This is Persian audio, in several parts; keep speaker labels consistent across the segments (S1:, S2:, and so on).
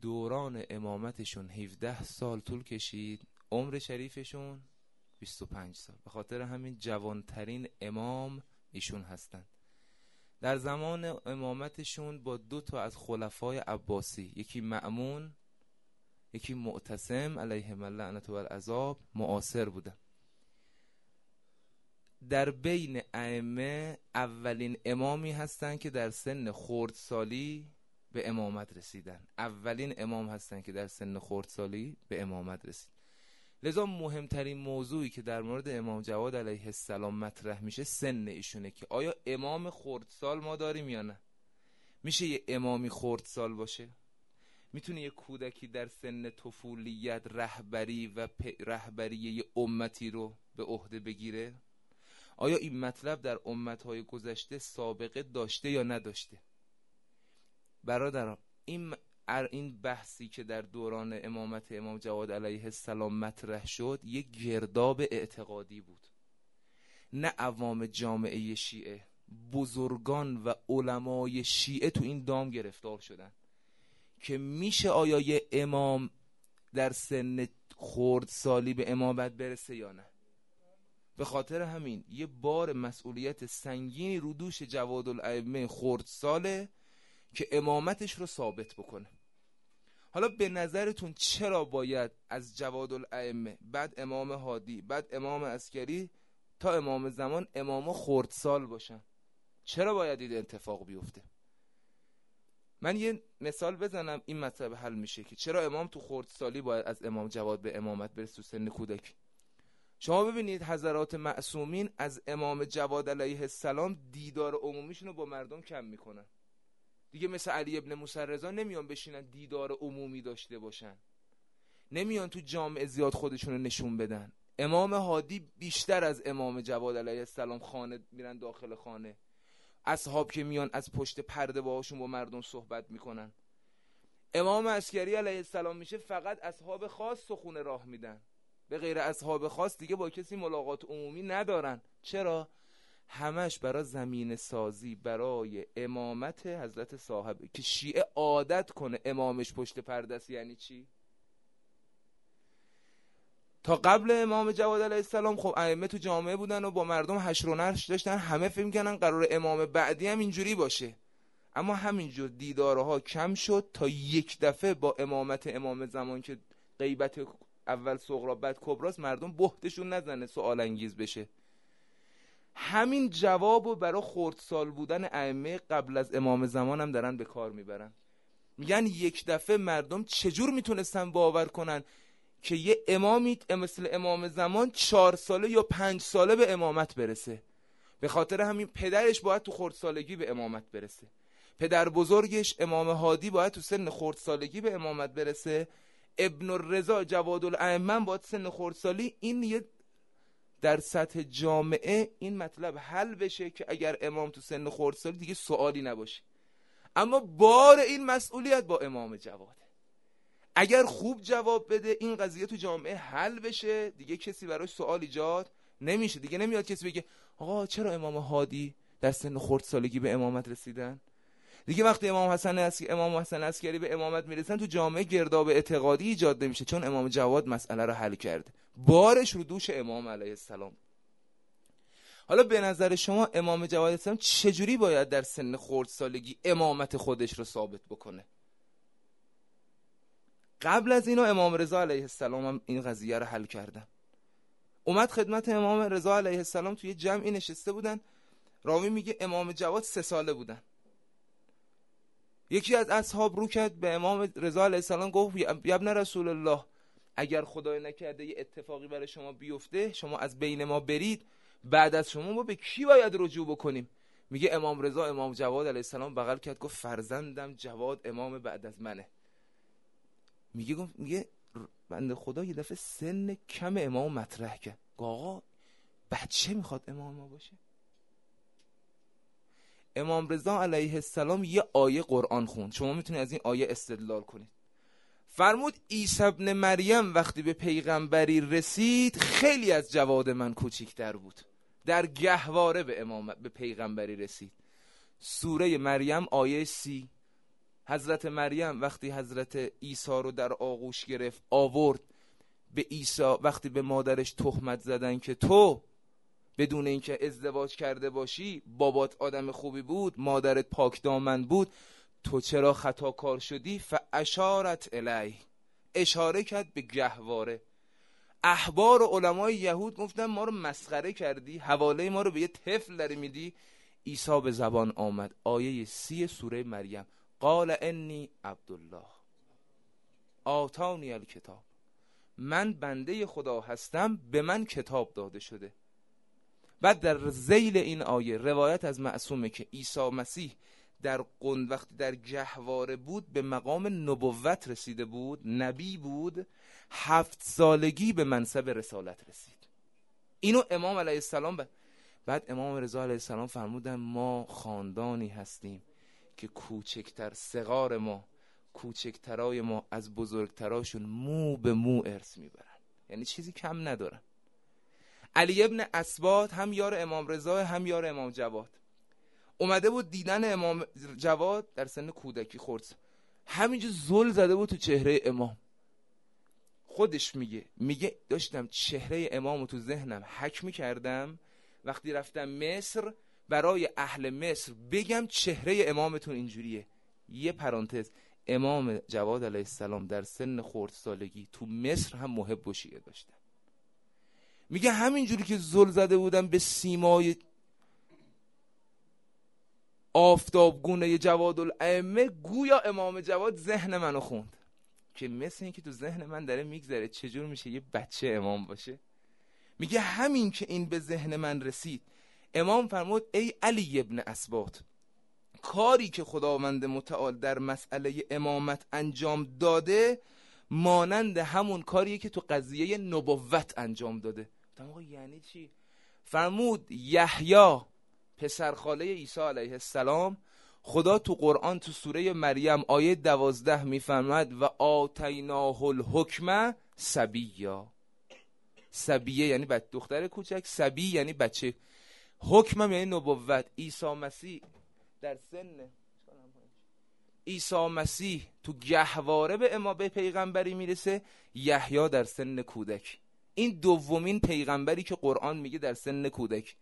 S1: دوران امامتشون 17 سال طول کشید عمر شریفشون 25 سال. به خاطر همین جوانترین امام ایشون هستند در زمان امامتشون با دو تا از خلفای عباسی یکی معمون یکی معتصم علیهم اللعنت و العذاب معاصر بودن. در بین ائمه اولین امامی هستند که در سن خردسالی به امامت رسیدن. اولین امام هستند که در سن خردسالی به امامت رسید. لذا مهمترین موضوعی که در مورد امام جواد علیه السلام مطرح میشه سن ایشونه که آیا امام خردسال ما داریم یا نه؟ میشه یه امامی خردسال باشه؟ می‌تونه یه کودکی در سن طفولیت رهبری و رهبری یه امتی رو به عهده بگیره؟ آیا این مطلب در امتهای گذشته سابقه داشته یا نداشته؟ برادران این این بحثی که در دوران امامت امام جواد علیه السلام مطرح شد یک گرداب اعتقادی بود. نه عوام جامعه شیعه بزرگان و علمای شیعه تو این دام گرفتار شدن که میشه آیا یه امام در سن خورد سالی به امامت برسه یا نه؟ به خاطر همین یه بار مسئولیت سنگینی رو دوش جواد الائمه خورد ساله که امامتش رو ثابت بکنه. حالا به نظرتون چرا باید از جواد الائمه بعد امام هادی بعد امام اسکری تا امام زمان امام خردسال باشن؟ چرا باید این اتفاق بیفته؟ من یه مثال بزنم این مطلب حل میشه که چرا امام تو خردسالی باید از امام جواد به امامت برسه تو سن کودکی؟ شما ببینید حضرات معصومین از امام جواد علیه السلام دیدار عمومیشون رو با مردم کم می‌کنن. دیگه مثل علی ابن موسی رضا نمیان بشینن دیدار عمومی داشته باشن. نمیان تو جامعه زیاد خودشون رو نشون بدن. امام هادی بیشتر از امام جواد علیه السلام خانه میرن داخل خانه. اصحاب که میان از پشت پرده باهاشون با مردم صحبت می‌کنن. امام عسکری علیه السلام میشه فقط اصحاب خاص سخونه راه میدن. به غیر اصحاب خاص دیگه با کسی ملاقات عمومی ندارن. چرا؟ همش برای زمین سازی برای امامت حضرت صاحبه که شیعه عادت کنه امامش پشت پردست یعنی چی؟ تا قبل امام جواد علیه السلام خب ائمه تو جامعه بودن و با مردم حشر و نرش داشتن همه فکر کنن قرار امام بعدی هم اینجوری باشه. اما همینجور دیدارها کم شد تا یک دفعه با امامت امام زمان که غیبت اول صغرا بعد کبراست مردم بهتشون نزنه سوال انگیز بشه. همین جواب رو برای خردسال بودن ائمه قبل از امام زمان هم دارن به کار می‌برن. میگن یک دفعه مردم چجور می‌تونستن باور کنن که یه امامی مثل امام زمان چهار ساله یا پنج ساله به امامت برسه؟ به خاطر همین پدرش باید تو خردسالگی به امامت برسه. پدر بزرگش امام هادی باید تو سن خردسالگی به امامت برسه. ابن الرضا جواد الائمه باید سن خردسالی. این یه در سطح جامعه این مطلب حل بشه که اگر امام تو سن خردسالی دیگه سوالی نباشه. اما بار این مسئولیت با امام جواده اگر خوب جواب بده این قضیه تو جامعه حل بشه دیگه کسی براش سوال ایجاد نمیشه. دیگه نمیاد کسی بگه آقا چرا امام هادی در سن خردسالگی به امامت رسیدن؟ دیگه وقتی امام حسن اس... امام حسن عسکری به امامت می‌رسن تو جامعه گرداب اعتقادی ایجاد نمیشه چون امام جواد مسئله رو حل کرده بارش رو دوش امام علیه السلام. حالا به نظر شما امام جواد السلام چجوری باید در سن خردسالگی امامت خودش رو ثابت بکنه؟ قبل از اینو امام رضا علیه السلام هم این قضیه رو حل کردن. اومد خدمت امام رضا علیه السلام توی جمعی نشسته بودن. راوی میگه امام جواد سه ساله بودن. یکی از اصحاب رو کرد به امام رضا علیه السلام گفت یبن رسول الله اگر خدای نکرده یه اتفاقی برای شما بیفته شما از بین ما برید بعد از شما ما به کی باید رجوع بکنیم؟ میگه امام رضا امام جواد علیه السلام بغل کرد گفت فرزندم جواد امام بعد از منه. میگه گفت میگه بنده خدا یه دفعه سن کم امام مطرح کرد. آقا بچه می‌خواد امام ما باشه؟ امام رضا علیه السلام یه آیه قرآن خوند. شما می‌تونید از این آیه استدلال کنید. فرمود عیسی ابن مریم وقتی به پیغمبری رسید خیلی از جواد من کوچیکتر بود. در گهواره به امام به پیغمبری رسید. سوره مریم آیه سی. حضرت مریم وقتی حضرت عیسی رو در آغوش گرفت آورد به عیسی وقتی به مادرش تهمت زدن که تو بدون اینکه ازدواج کرده باشی بابات آدم خوبی بود مادرت پاک دامن بود تو چرا خطا کار شدی؟ اشارت الی اشاره کرد به گهواره. احبار و علمای یهود گفتن ما رو مسخره کردی حواله ما رو به یه طفل داری میدی. عیسی به زبان آمد. آیه سی سوره مریم. قال انی عبدالله. آتانی الکتاب. من بنده خدا هستم به من کتاب داده شده. بعد در زیل این آیه روایت از معصومه که عیسی مسیح در قند وقتی در گهواره بود به مقام نبوت رسیده بود نبی بود هفت سالگی به منصب رسالت رسید. اینو امام علیه السلام بعد امام رضا علیه السلام فرمودن ما خاندانی هستیم که کوچکتر سغار ما کوچکترای ما از بزرگتراشون مو به مو ارث می‌برن. یعنی چیزی کم ندارن. علی ابن اسباد هم یار امام رضا هم یار امام جواد. اومده بود دیدن امام جواد در سن کودکی خورد. همینجا زل زده بود تو چهره امام. خودش میگه میگه داشتم چهره امامو تو ذهنم حک می‌کردم. وقتی رفتم مصر برای اهل مصر بگم چهره امامتون اینجوریه. یه پرانتز امام جواد علیه السلام در سن سالگی تو مصر هم محب و شیعه داشتن. میگه همینجوری که زل زده بودم به سیمای آفتابگونه جواد الائمه گویا امام جواد ذهن منو خوند. که مثل اینکه تو ذهن من داره میگذره چجور میشه یه بچه امام باشه؟ میگه همین که این به ذهن من رسید. امام فرمود ای علی ابن اسبات کاری که خداوند متعال در مسئله امامت انجام داده مانند همون کاریه که تو قضیه نبوت انجام داده. آقا یعنی چی؟ فرمود یحیی پسرخاله عیسی علیه السلام خدا تو قرآن تو سوره مریم آیه دوازده میفرمد و آتیناه الحکمه سبیا سبیه یعنی بچه دختر کوچک سبی یعنی بچه. حکمم یعنی نبوت. عیسی مسیح در سن عیسی مسیح تو گهواره به اما به پیغمبری می‌رسه یحیی در سن کودک. این دومین پیغمبری که قرآن میگه در سن کودک.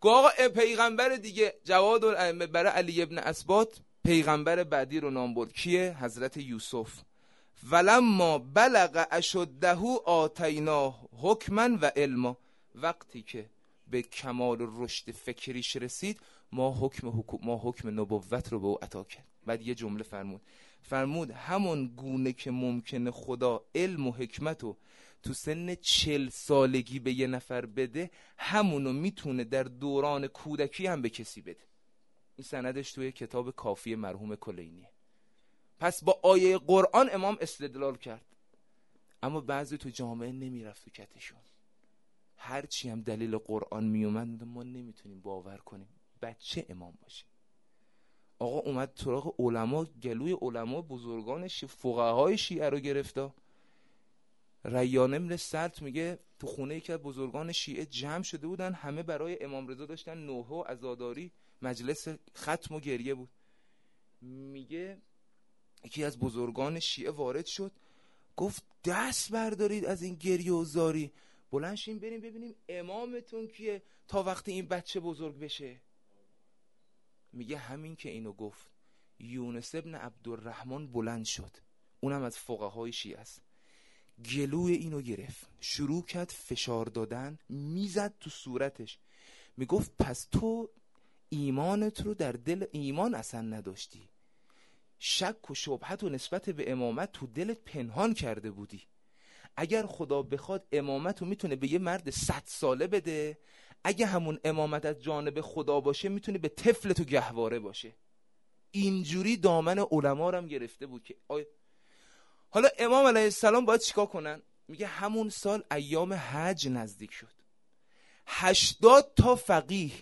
S1: گو آقا پیغمبر دیگه جواد الائمه برای علی ابن اسبات پیغمبر بعدی رو نام برد. کیه؟ حضرت یوسف. ولما بلغ اشده آتیناه حکما و علما. وقتی که به کمال رشد فکریش رسید ما حکم حکم ما حکم نبوت رو به او عطا کرد. بعد یه جمله فرمود. فرمود همون گونه که ممکنه خدا علم و حکمت و تو سن چل سالگی به یه نفر بده همونو می‌تونه در دوران کودکی هم به کسی بده. این سندش توی کتاب کافی مرحوم کلینیه. پس با آیه قرآن امام استدلال کرد. اما بعضی تو جامعه نمی‌رفت تو کتشون. هرچی هم دلیل قرآن میومد ما نمی‌تونیم باور کنیم بچه امام باشه. آقا اومد سراغ علما گلوی علما بزرگان شی فقهای شیعه رو گرفتا. ریان ابن سرت میگه تو خونه یکی از بزرگان شیعه جمع شده بودن همه برای امام رضا داشتن نوحه و ازاداری مجلس ختم و گریه بود. میگه یکی از بزرگان شیعه وارد شد گفت دست بردارید از این گریه و زاری. بلند بریم ببینیم امامتون کیه تا وقتی این بچه بزرگ بشه. میگه همین که اینو گفت. یونس ابن عبدالرحمن بلند شد. اونم از فقهای شیعه است. گلوی اینو گرفت. شروع کرد فشار دادن می‌زد تو صورتش. می‌گفت پس تو ایمانت رو در دل ایمان اصلا نداشتی. شک و شبهت و نسبت به امامت تو دلت پنهان کرده بودی. اگر خدا بخواد امامت رو می‌تونه به یه مرد صد ساله بده. اگه همون امامت از جانب خدا باشه می‌تونه به طفل تو گهواره باشه. اینجوری دامن علما هم گرفته بود که حالا امام علیه السلام باید چیکار کنن؟ میگه همون سال ایام حج نزدیک شد. هشتاد تا فقیه.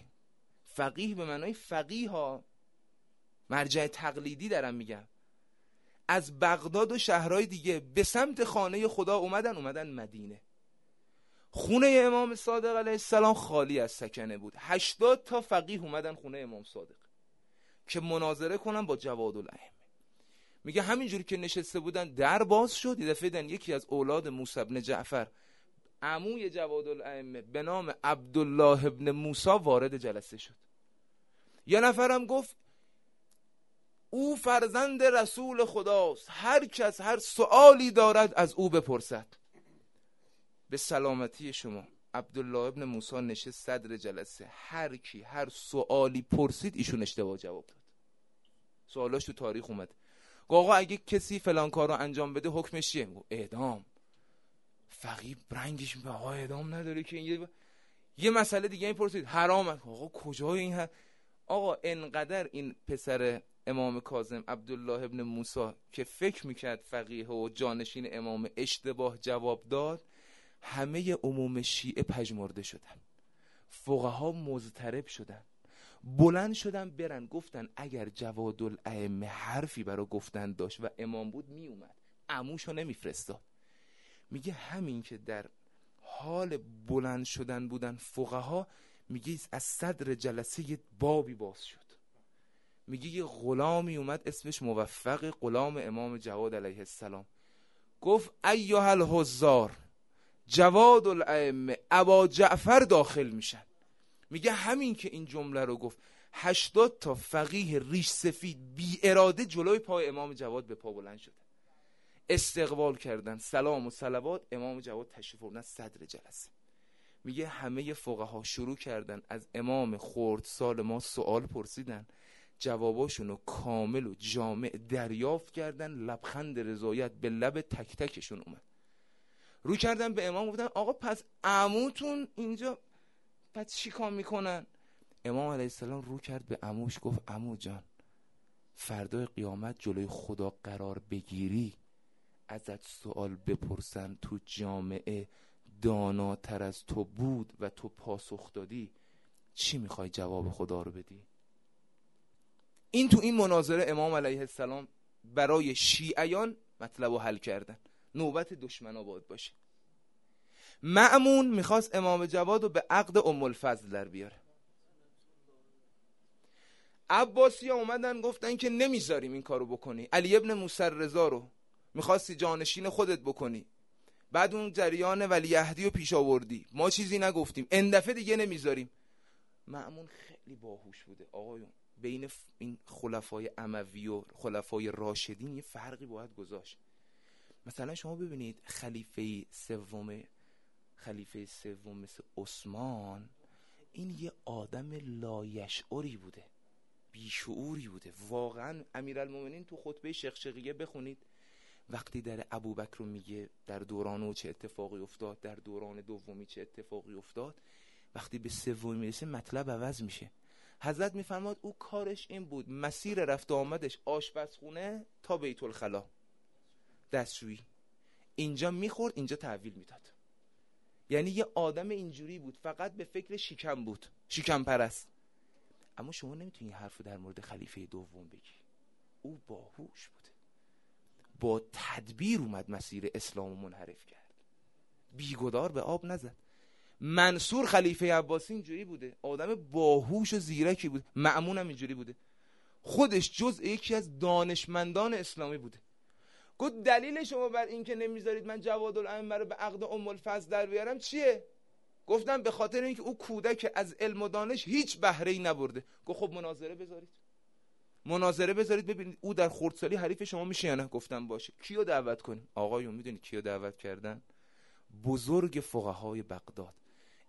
S1: فقیه به معنای فقیه ها مرجع تقلیدی دارم میگم از بغداد و شهرهای دیگه به سمت خانه خدا اومدن اومدن مدینه. خونه امام صادق علیه السلام خالی از سکنه بود. هشتاد تا فقیه اومدن خونه امام صادق که مناظره کنن با جواد الائمه. میگه همینجوری که نشسته بودن در باز شد. یه یکی از اولاد موسی بن جعفر عموی جواد الائمه به نام عبدالله ابن موسی وارد جلسه شد. یه نفرم گفت او فرزند رسول خداست هر کس هر سوالی دارد از او بپرسد. به سلامتی شما عبدالله ابن موسی نشست صدر جلسه. هر کی هر سوالی پرسید ایشون اشتباه جواب داد. سوالاش تو تاریخ اومد. آقا اگه کسی فلان کار رو انجام بده حکمش چیه؟ اعدام. فقیب رنگش به آقا اعدام نداره که این یه مسئله دیگه این پرسید. حرام آقا کجای این ها؟ آقا انقدر این پسر امام کاظم عبدالله ابن موسی که فکر می‌کرد فقیه و جانشین امام اشتباه جواب داد همه عموم شیعه پژمرده شدن. فقها مضطرب شدن. بلند شدن برن گفتن اگر جواد الائمه حرفی برای گفتن داشت و امام بود میومد عموشو نمیفرستاد. میگه همین که در حال بلند شدن بودن فقها میگه از صدر جلسه یه بابی باز شد. میگه یه غلامی اومد اسمش موفق غلام امام جواد علیه السلام. گفت ایها الحزار جواد الائمه ابا جعفر داخل میشن. میگه همین که این جمله رو گفت. هشتاد تا فقیه ریش سفید بی اراده جلوی پای امام جواد به پا بلند شده. استقبال کردن. سلام و صلوات امام جواد تشریف آوردن صدر جلسه. میگه همه فقها شروع کردن. از امام خورد سال ما سوال پرسیدن. جواباشون رو کامل و جامع دریافت کردن. لبخند رضایت به لب تک تکشون اومد. رو کردن به امام. گفتن آقا پس عموتون اینجا پس چی کام می‌کنن؟ امام علیه السلام رو کرد به عموش گفت عمو جان فردای قیامت جلوی خدا قرار بگیری ازت سوال بپرسن تو جامعه داناتر از تو بود و تو پاسخ دادی چی می‌خوای جواب خدا رو بدی؟ این تو این مناظره امام علیه السلام برای شیعیان مطلب رو حل کردن. نوبت دشمن آباد باشه. معمون می‌خواست امام جواد رو به عقد ام الفضل در بیاره. عباسی اومدن گفتن که نمی‌ذاریم این کارو بکنی. علی ابن موسر رضا رو می‌خواستی جانشین خودت بکنی. بعد اون جریان ولیهدی رو پیش آوردی. ما چیزی نگفتیم. اندفعه دیگه نمی‌ذاریم. معمون خیلی باهوش بوده. آقایون بین این خلفای اموی و خلفای راشدین یه فرقی باید گذاشت. مثلا شما ببینید خلیفه سوم خلیفه سوم مثل عثمان این یه آدم لایشعوری بوده بیشعوری بوده. واقعا امیرالمومنین تو خطبه شقشقیه بخونید وقتی در ابوبکر رو میگه در دوران او چه اتفاقی افتاد در دوران دومی چه اتفاقی افتاد وقتی به سومی می‌رسه مطلب عوض میشه. حضرت میفرماد او کارش این بود مسیر رفت آمدش آشپزخونه تا بیت الخلا دستشویی. اینجا می‌خورد اینجا تحویل می‌داد. یعنی یه آدم اینجوری بود فقط به فکر شیکم بود شیکم پرست اما شما نمی‌تونی حرف در مورد خلیفه دوم بگی. او باهوش بوده با تدبیر اومد مسیر اسلام منحرف کرد. بیگدار به آب نزد. منصور خلیفه عباسی اینجوری بوده. آدم باهوش و زیرکی بود. معمون هم اینجوری بوده. خودش جز یکی از دانشمندان اسلامی بوده. گفت دلیل شما بر اینکه نمی‌ذارید من جواد الائمه رو به عقد ام الفضل در بیارم چیه؟ گفتم به خاطر اینکه او کودک از علم و دانش هیچ بهره ای نبرده. گفت خب مناظره بذارید. مناظره بذارید ببینید او در خردسالی حریف شما میشه یا نه؟ گفتم باشه. کیو دعوت کنیم؟ آقایون می‌دونید کیو دعوت کردن؟ بزرگ فقهای بغداد.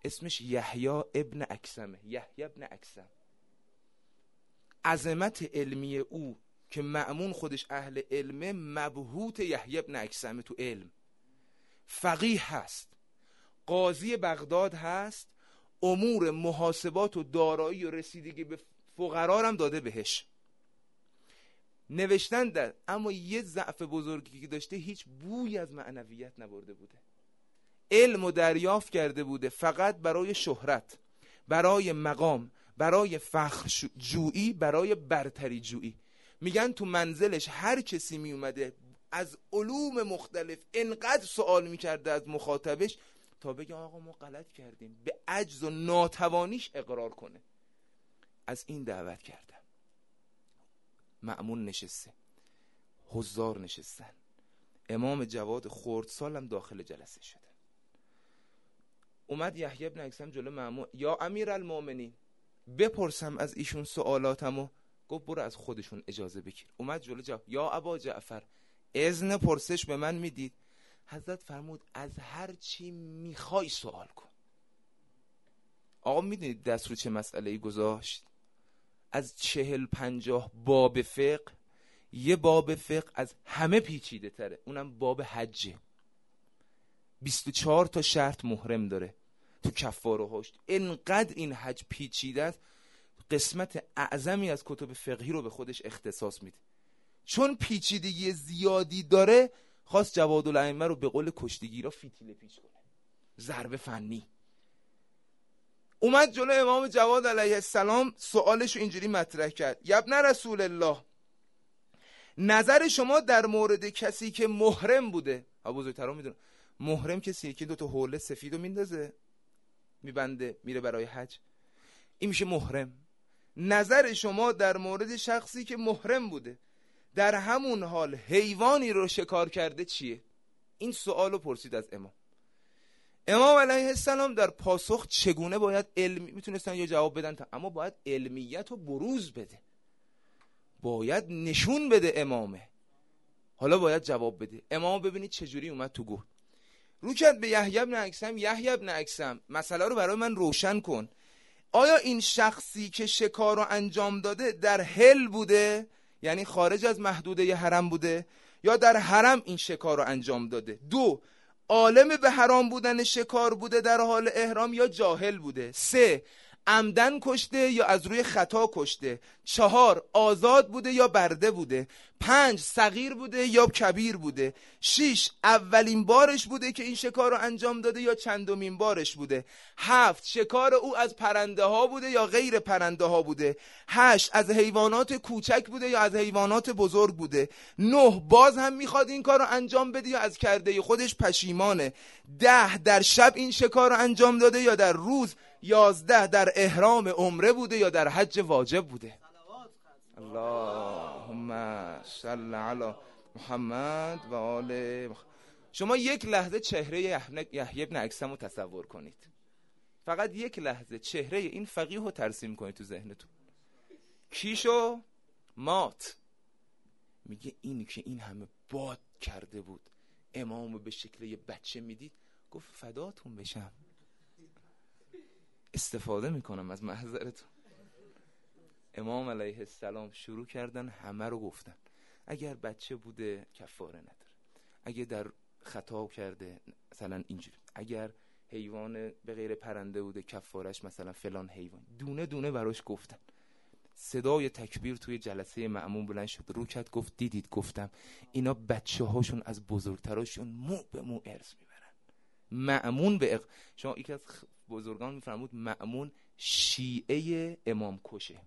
S1: اسمش یحیی ابن اکسمه. یحیی ابن اکسم. عظمت علمی او که معمون خودش اهل علمه مبهوت یحیی ابن اکسمه تو علم. فقیه هست. قاضی بغداد هست. امور محاسبات و دارایی و رسیدگی به فقرا هم داده بهش. نوشتن در اما یه ضعف بزرگی که داشته هیچ بوی از معنویت نبرده بوده. علم و دریافت کرده بوده فقط برای شهرت برای مقام برای فخر جویی برای برتری جویی. میگن تو منزلش هر کسی میومده از علوم مختلف انقدر سوال می‌کرده از مخاطبش تا بگه آقا ما غلط کردیم به عجز و ناتوانیش اقرار کنه. از این دعوت کردم معمون نشسته. حضار نشستن. امام جواد خردسال هم داخل جلسه شده اومد یحیی ابن اکسم جلو معمون یا امیر المومنین بپرسم از ایشون سوالاتمو گفت برو از خودشون اجازه بگیر. اومد جلو جواب یا ابا جعفر اذن پرسش به من می‌دید؟ حضرت فرمود از هر چی می‌خوای سوال کن. آقا می‌دونید دست رو چه مسئله ای گذاشت؟ از چهل پنجاه باب فقه یه باب فقه از همه پیچیده تره. اونم باب حجه 24 تا شرط محرم داره. تو کفار و هشت. انقدر این حج پیچیده است قسمت اعظمی از کتب فقهی رو به خودش اختصاص میده. چون پیچیدگی زیادی داره خواست جواد الائمه رو به قول کشتیگیرا فیتیله پیچ کنه. ضربه فنی. اومد جلو امام جواد علیه السلام سوالش رو اینجوری مطرح کرد. یبن رسول الله نظر شما در مورد کسی که محرم بوده ها بزرگتران می‌دونم محرم کسیه که دوتا حوله سفید رو میندازه میبنده میره برای حج. این میشه محرم. نظر شما در مورد شخصی که محرم بوده در همون حال حیوانی رو شکار کرده چیه؟ این سوال رو پرسید از امام. امام علیه السلام در پاسخ چگونه باید علمی می‌تونستن یه جواب بدن؟ اما باید علمیت رو بروز بده. باید نشون بده امامه. حالا باید جواب بده. امام ببینید چجوری اومد تو گفت. رو کرد به یحیی بن اکسم یحیی بن اکسم مسئله رو برای من روشن کن. آیا این شخصی که شکار رو انجام داده در هل بوده؟ یعنی خارج از محدوده حرم بوده؟ یا در حرم این شکار رو انجام داده؟ دو عالم به حرام بودن شکار بوده در حال احرام یا جاهل بوده؟ سه عمدن کشته یا از روی خطا کشته؟ چهار آزاد بوده یا برده بوده؟ پنج صغیر بوده یا کبیر بوده؟ شیش اولین بارش بوده که این شکار رو انجام داده یا چندمین بارش بوده؟ هفت شکار او از پرنده ها بوده یا غیر پرنده ها بوده؟ هشت از حیوانات کوچک بوده یا از حیوانات بزرگ بوده؟ نه باز هم می‌خواد این کار رو انجام بده یا از کرده خودش پشیمانه؟ ده در شب این شکار رو انجام داده یا در روز یازده در احرام عمره بوده یا در حج واجب بوده؟ اللهم صل علی محمد و آل شما یک لحظه چهره یحیی ابن اکسم رو تصور کنید. فقط یک لحظه چهره این فقیه رو ترسیم کنید تو ذهنتون. کیشو مات. میگه این که این همه باد کرده بود. امامو به شکل یه بچه می‌دید. گفت فداتون بشم. استفاده می‌کنم از محضرتون امام علیه السلام شروع کردن همه رو گفتن. اگر بچه بوده کفاره نداره. اگر در خطا کرده مثلا اینجوری. اگر حیوان به غیر پرنده بوده کفارش مثلا فلان حیوان. دونه دونه براش گفتن. صدای تکبیر توی جلسه معمون بلند شد. روکت گفت دیدید گفتم. اینا بچه هاشون از بزرگتراشون مو به مو ارز می‌برن. معمون به اق... شما یکی از بزرگان میفرمود معمون شیعه امام کشه.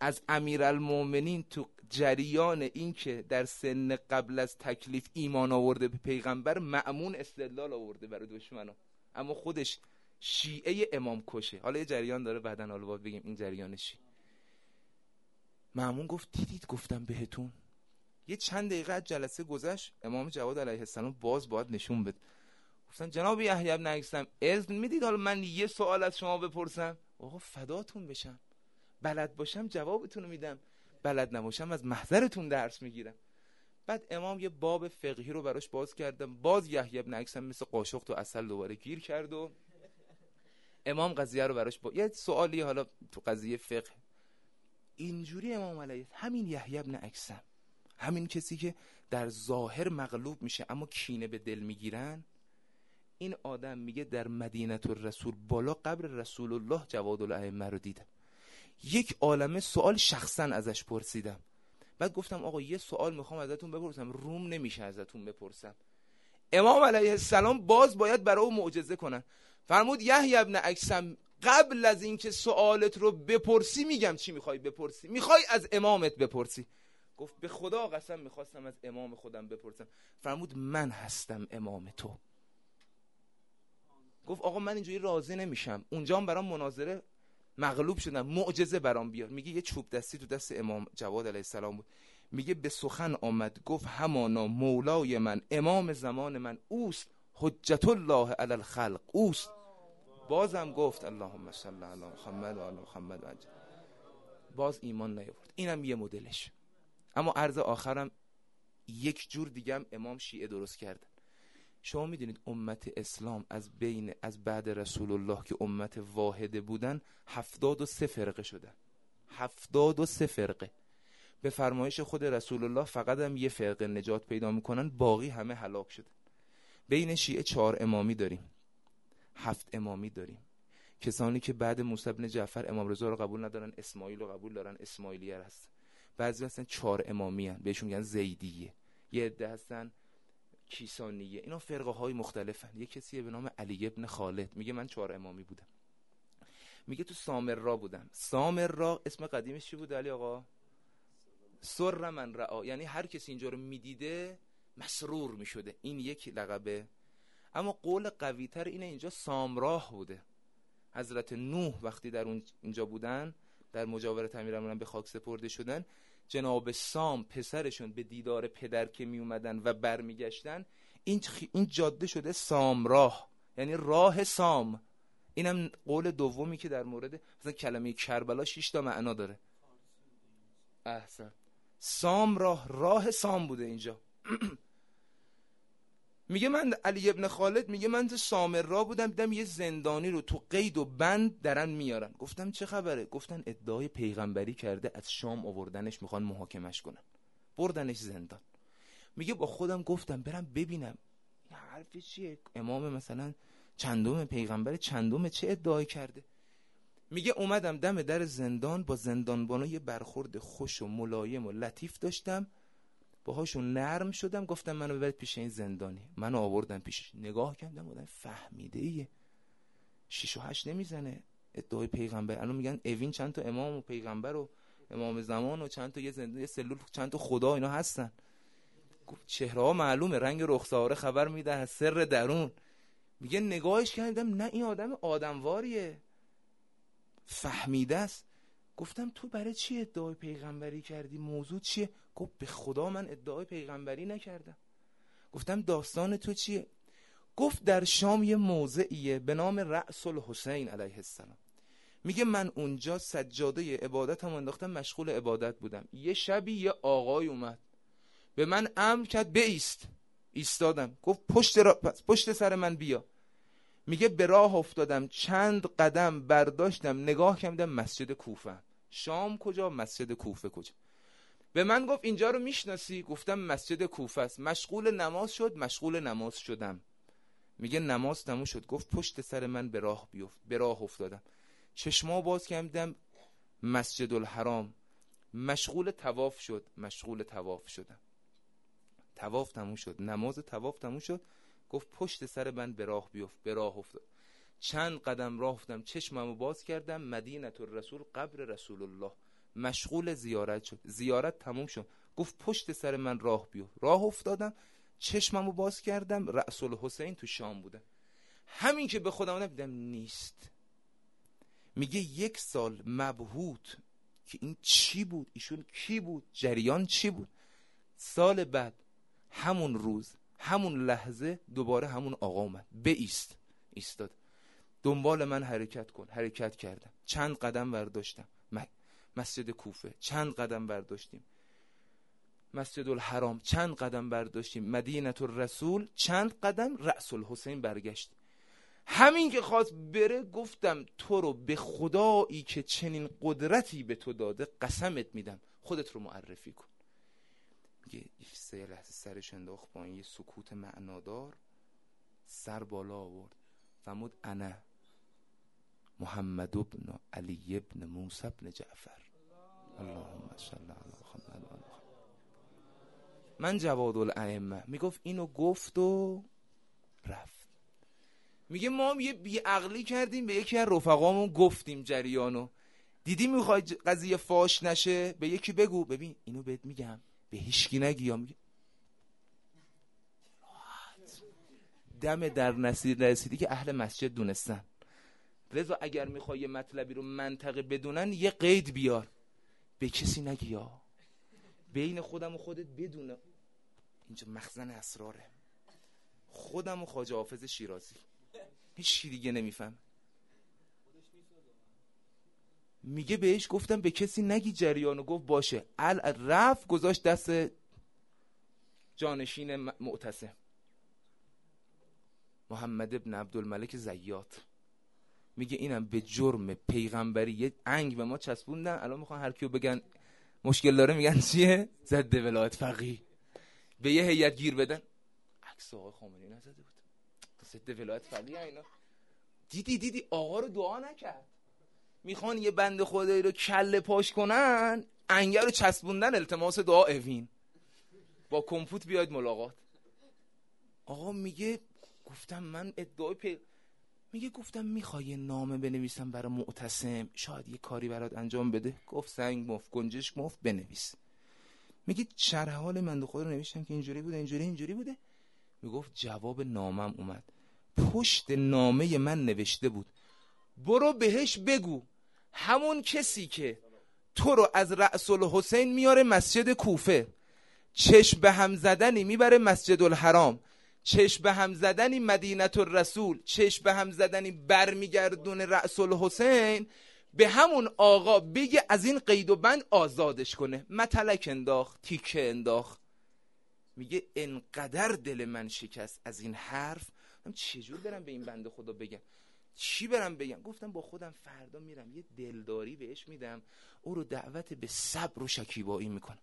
S1: از امیرالمومنین تو جریان این که در سن قبل از تکلیف ایمان آورده به پیغمبر معمون استدلال آورده برای دشمنا اما خودش شیعه امام کشه. حالا یه جریان داره بعدا حالا بگیم این جریانشی معمون گفت دیدید؟ گفتم بهتون. یه چند دقیقه جلسه گذشت امام جواد علیه السلام باز باید نشون بده. گفتن جناب یحیی بن اکسم اذن می‌دید؟ حالا من یه سوال از شما بپرسم. آقا فداتون بشم. بلد باشم جوابتون رو میدم. بلد نباشم از محضرتون درس می‌گیرم. بعد امام یه باب فقهی رو براش باز کردم. باز یحیی بن اکسم مثل قاشق تو اصل دوباره گیر کرد و امام قضیه رو براش با یه سوالی حالا تو قضیه فقه. اینجوری امام علیه همین یحیی بن اکسم همین کسی که در ظاهر مغلوب میشه اما کینه به دل می‌گیرن؟ این آدم میگه در مدینه رسول بالا قبر رسول الله جواد الائمه رو دیدم. یک عالمه سوال شخصا ازش پرسیدم. بعد گفتم آقا یه سوال می‌خوام ازتون بپرسم روم نمیشه ازتون بپرسم. امام علیه السلام باز باید برای او معجزه کنن. فرمود یحیی ابن اکسم قبل از اینکه سوالت رو بپرسی میگم چی می‌خوای بپرسی. می‌خوای از امامت بپرسی. گفت به خدا قسم می‌خواستم از امام خودم بپرسم. فرمود من هستم امام تو. گفت آقا من اینجوری راضی نمیشم. اونجا هم برام مناظره مغلوب شدم معجزه برام بیار. میگه یه چوب دستی تو دست امام جواد علیه السلام بود. میگه به سخن آمد. گفت همانا مولای من امام زمان من اوست. حجت الله علی الخلق اوست. بازم گفت اللهم صل علی محمد و علی محمد و باز ایمان نیاورد. اینم یه مدلش. اما عرض آخرم یک جور دیگه هم امام شیعه درست کردن شما می‌دونید امت اسلام از بین از بعد رسول الله که امت واحده بودن هفتاد و سه فرقه شدن هفتاد و سه فرقه. به فرمایش خود رسول الله فقط هم یه فرقه نجات پیدا می‌کنن باقی همه هلاک شدن. بین شیعه چهار امامی داریم. هفت امامی داریم. کسانی که بعد موسی بن جعفر امام رضا رو قبول ندارن اسماعیل رو قبول دارن اسماعیلیه هستن. بعضی هستن چهار امامی هن. بهشون میگن زیدیه. یه عده هستن کیسانیه. اینا فرقه های مختلفن. یه کسیه به نام علی ابن خالد. میگه من چهار امامی بودم. میگه تو سامر را بودم. سامر را اسم قدیمش چی بود علی آقا؟ سر من رعا یعنی هر کسی اینجا رو می‌دیده مسرور می‌شده. این یک لقبه. اما قول قوی تر اینه اینجا سامراه بوده. حضرت نوح وقتی در اینجا بودن در مجاورت امیرالمومنین به خاک سپرده شدن جناب سام پسرشون به دیدار پدر که می اومدن و برمیگشتن این این جاده شده سامراه یعنی راه سام. اینم قول دومی که در مورد مثلا کلمه کربلا 6 تا معنا داره. احسن. سام راه راه سام بوده اینجا. میگه من علی ابن خالد میگه من تو سامر را بودم دیدم یه زندانی رو تو قید و بند درن میارن. گفتم چه خبره؟ گفتن ادعای پیغمبری کرده از شام آوردنش می‌خوان محاکمش کنن. بردنش زندان. میگه با خودم گفتم برم ببینم. این حرف چیه؟ امام مثلا چندم پیغمبر چندم چه ادعای کرده؟ میگه اومدم دم در زندان با زندانبانا یه برخورد خوش و ملایم و لطیف داشتم. باهاشون نرم شدم گفتم منو ببرید پیش این زندانی. منو آوردن پیشش. نگاه کردم بودن فهمیده ایه شیش و هشت نمی‌زنه. ادعای پیغمبر. الان میگن اوین چند تا امام و پیغمبر و امام زمان و چند تا یه زندانی یه سلول چند تا خدا اینا هستن. چهره ها معلومه. رنگ رخساره خبر میده از سر درون. میگه نگاهش کردم نه این آدم آدمواریه فهمیده است. گفتم تو برای چی ادعای پیغمبری کردی؟ موضوع چیه؟ گفت به خدا من ادعای پیغمبری نکردم. گفتم داستان تو چیه؟ گفت در شام یه موضعیه به نام رأس الحسین علیه السلام. میگه من اونجا سجاده عبادتم انداختم مشغول عبادت بودم. یه شبی یه آقای اومد. به من امر کرد بیست. ایستادم. گفت پشت, را... پشت سر من بیا. میگه به راه افتادم. چند قدم برداشتم. نگاه کردم مسجد کوفه. شام کجا؟ مسجد کوفه کجا؟ به من گفت اینجا رو می‌شناسی؟ گفتم مسجد کوفه است. مشغول نماز شد مشغول نماز شدم. میگه نماز تموم شد. گفت پشت سر من به راه بیفت به راه افتادم. چشما باز کردم مسجد الحرام مشغول تواف شد مشغول تواف شدم. تواف تموم شد. نماز تواف تموم شد. گفت پشت سر من به راه بیفت به راه افتاد. چند قدم راه افتادم چشممو باز کردم. مدینه الرسول قبر رسول الله. مشغول زیارت شد. زیارت تموم شد. گفت پشت سر من راه بیفت. راه افتادم. چشممو باز کردم. رسول حسین تو شام بوده. همین که به خودم دیدم نیست. میگه یک سال مبهوت که این چی بود؟ ایشون کی بود؟ جریان چی بود؟ سال بعد همون روز همون لحظه دوباره همون آقا اومد. ایست. ایستاد. دنبال من حرکت کن. حرکت کردم. چند قدم برداشتم. مسجد کوفه. چند قدم برداشتیم. مسجد الحرام چند قدم برداشتیم. مدینه الرسول چند قدم رأس الحسین برگشت. همین که خواست بره گفتم تو رو به خدایی که چنین قدرتی به تو داده قسمت میدم. خودت رو معرفی کن. یه سه لحظه سرش انداخت با یه سکوت معنادار سر بالا آورد. فرمود انا محمد ابن علی ابن موسی ابن جعفر. اللهم صل علی محمد من جواد الائمه. می‌گفت اینو گفت و رفت. میگه ما یه بیعقلی کردیم به یکی از رفقامون گفتیم جریانو. دیدی می‌خوای قضیه فاش نشه؟ به یکی بگو. ببین اینو بهت میگم. به هیچکی نگی یا میگه. دم در نسیر رسیدی که اهل مسجد دونستن. رضا اگر می‌خوای مطلبی رو منطقه بدونن یه قید بیار. به کسی نگی یا؟ بین خودم و خودت بدونه. اینجا مخزن اسراره. خودم و خواجه حافظ شیرازی. هیچ دیگه نمیفهم میگه بهش گفتم به کسی نگی جریانو گفت باشه. ال رفت گذاشت دست جانشین معتصم. محمد ابن عبدالملک زیات میگه اینم به جرم پیغمبری. یه انگ به ما چسبوندن. الان می‌خوان هر کیو بگن مشکل داره میگن چیه؟ زد ولایت فقیه. به یه هیئت گیر بدن. عکس آقای خامنه‌ای نزده بود. زد ولایت فقیه اینا. دیدی دیدی؟ آقا رو دعا نکرد. می‌خوان یه بند خدایی رو کله پاش کنن انگر رو چسبوندن التماس دعا اوین. با کمپوت بیاید ملاقات. آقا میگه گفتم من ادعای پی... میگه گفتم می‌خوای نامه بنویسم برای معتصم؟ شاید یه کاری برات انجام بده. گفت سنگ مفت گنجش مفت بنویس. میگه شرح حال من؟ خود رو نوشتم که اینجوری بوده اینجوری اینجوری بوده. می‌گفت جواب نامم اومد. پشت نامه من نوشته بود. برو بهش بگو. همون کسی که تو رو از رأس الحسین میاره مسجد کوفه. چشم به هم زدنی می‌بره مسجد الحرام چشم به هم زدنی مدینت الرسول چشم به هم زدنی برمیگردون رأس الحسین به همون آقا بگه از این قید و بند آزادش کنه. متلک انداخت تیکه انداخت. میگه انقدر دل من شکست از این حرف. چجور برم به این بنده خدا بگم؟ چی برم بگم؟ گفتم با خودم فردا میرم. یه دلداری بهش میدم. او رو دعوت به صبر و شکیبایی می‌کنم.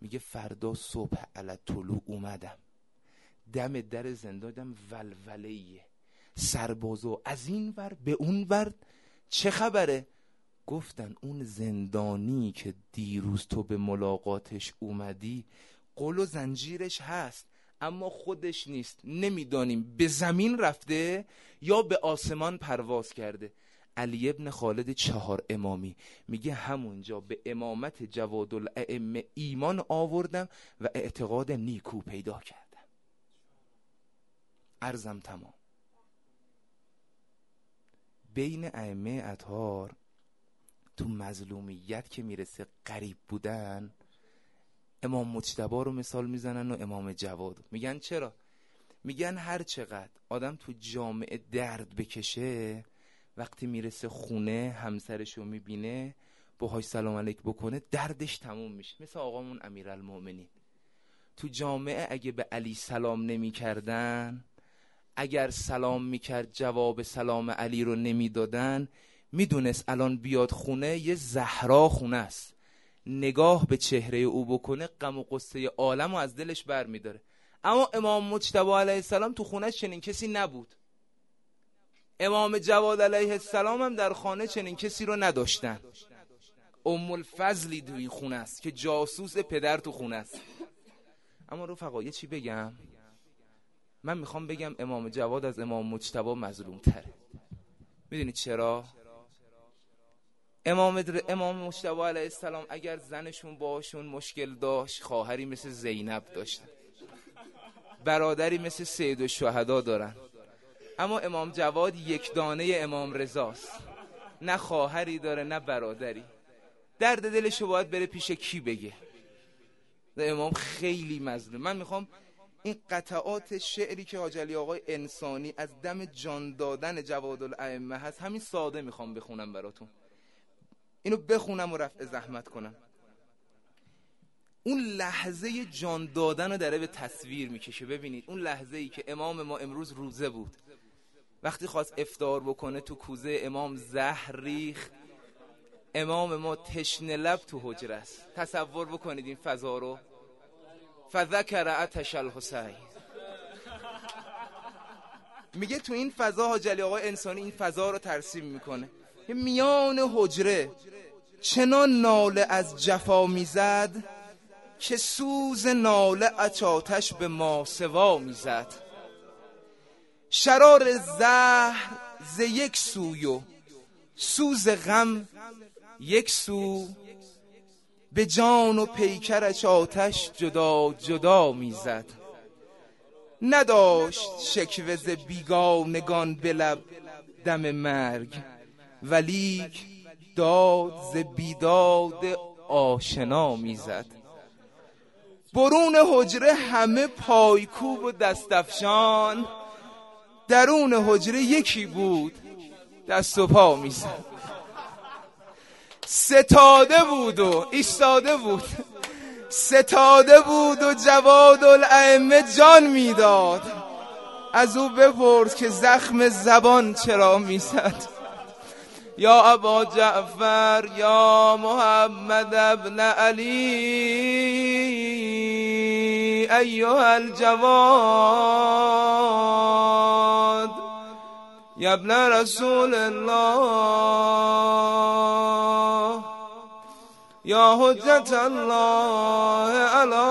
S1: میگه فردا صبح علی طلوع اومدم. دم در زندادم ولوله سربازو از این ور به اون ور. چه خبره؟ گفتن اون زندانی که دیروز تو به ملاقاتش اومدی قل و زنجیرش هست اما خودش نیست. نمی‌دانیم به زمین رفته یا به آسمان پرواز کرده. علی ابن خالد چهار امامی. میگه همونجا به امامت جواد الائمه ایمان آوردم و اعتقاد نیکو پیدا کردم ارزم تمام. بین ائمه اطهار تو مظلومیت که می‌رسه قریب بودن امام مجتبا رو مثال می‌زنن و امام جواد. میگن چرا؟ میگن هر چقدر آدم تو جامعه درد بکشه وقتی می‌رسه خونه همسرش رو می‌بینه باهاش سلام علیک بکنه دردش تموم میشه. مثل آقامون امیرالمومنین تو جامعه اگه به علی سلام نمی‌کردن اگر سلام می‌کرد جواب سلام علی رو نمی‌دادن می‌دونست الان بیاد خونه یه زهرا خونه است. نگاه به چهره او بکنه غم و قصه عالم و از دلش بر میداره اما امام مجتبی علیه السلام تو خونه چنین کسی نبود. امام جواد علیه السلام هم در خانه چنین کسی رو نداشتن. ام الفضلی این خونه است که جاسوس پدر تو خونه است. اما رفقا یه چی بگم؟ من می‌خوام بگم امام جواد از امام مجتبی مظلوم تره می‌دونید چرا؟ امام در... امام مجتبی علیه السلام اگر زنشون باشون مشکل داشت خواهری مثل زینب داشتن. برادری مثل سید و شهدا دارن. اما امام جواد یک دانه امام رضاست. نه خواهری داره نه برادری. درد دلشو باید بره پیش کی بگه؟ امام خیلی مظلوم. من می‌خوام این قطعات شعری که حاج آقای انسانی از دم جان دادن جواد الائمه هست همین ساده می‌خوام بخونم براتون. اینو بخونم و رفع زحمت کنم. اون لحظه جان دادن رو داره به تصویر می‌کشه. ببینید اون لحظه ای که امام ما امروز روزه بود. وقتی خواست افتار بکنه تو کوزه امام زهر ریخ امام ما تشنه لب تو حجره است. تصور بکنید این فضا رو. فذکر اتش الحسین. میگه تو این فضا حاجلی آقای انسانی این فضا رو ترسیم می‌کنه. میان حجره چنان ناله از جفا می‌زد که سوز ناله اچاتش به ما سوا می‌زد. شرار زهر ز یک سوی و سوز غم یک سو به جان و پیکرش آتش جدا جدا می‌زد. نداشت شکوه ز بیگانگان به لب دم مرگ ولیک داد ز بیداد آشنا می‌زد. برون حجره همه پایکوب و دستفشان درون حجره یکی بود دست و پا می‌زد. ستاده بود و ایستاده بود. ستاده بود و جواد الائمه جان می‌داد. از او بپرس که زخم زبان چرا می‌زد. یا ابا جعفر یا محمد ابن علی. ایها الجواد یا ابن رسول الله. یا حجت الله علی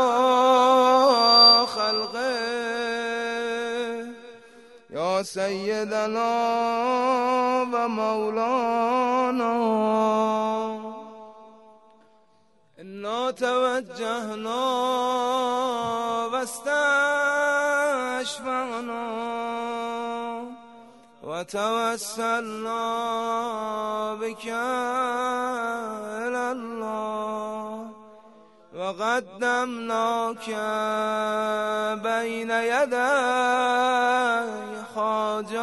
S1: خلقه. یا سیدنا و مولانا. انا توجهنا و استشفعنا. و توسلنا بك الله. و قدمناك بین یدی حاجاتنا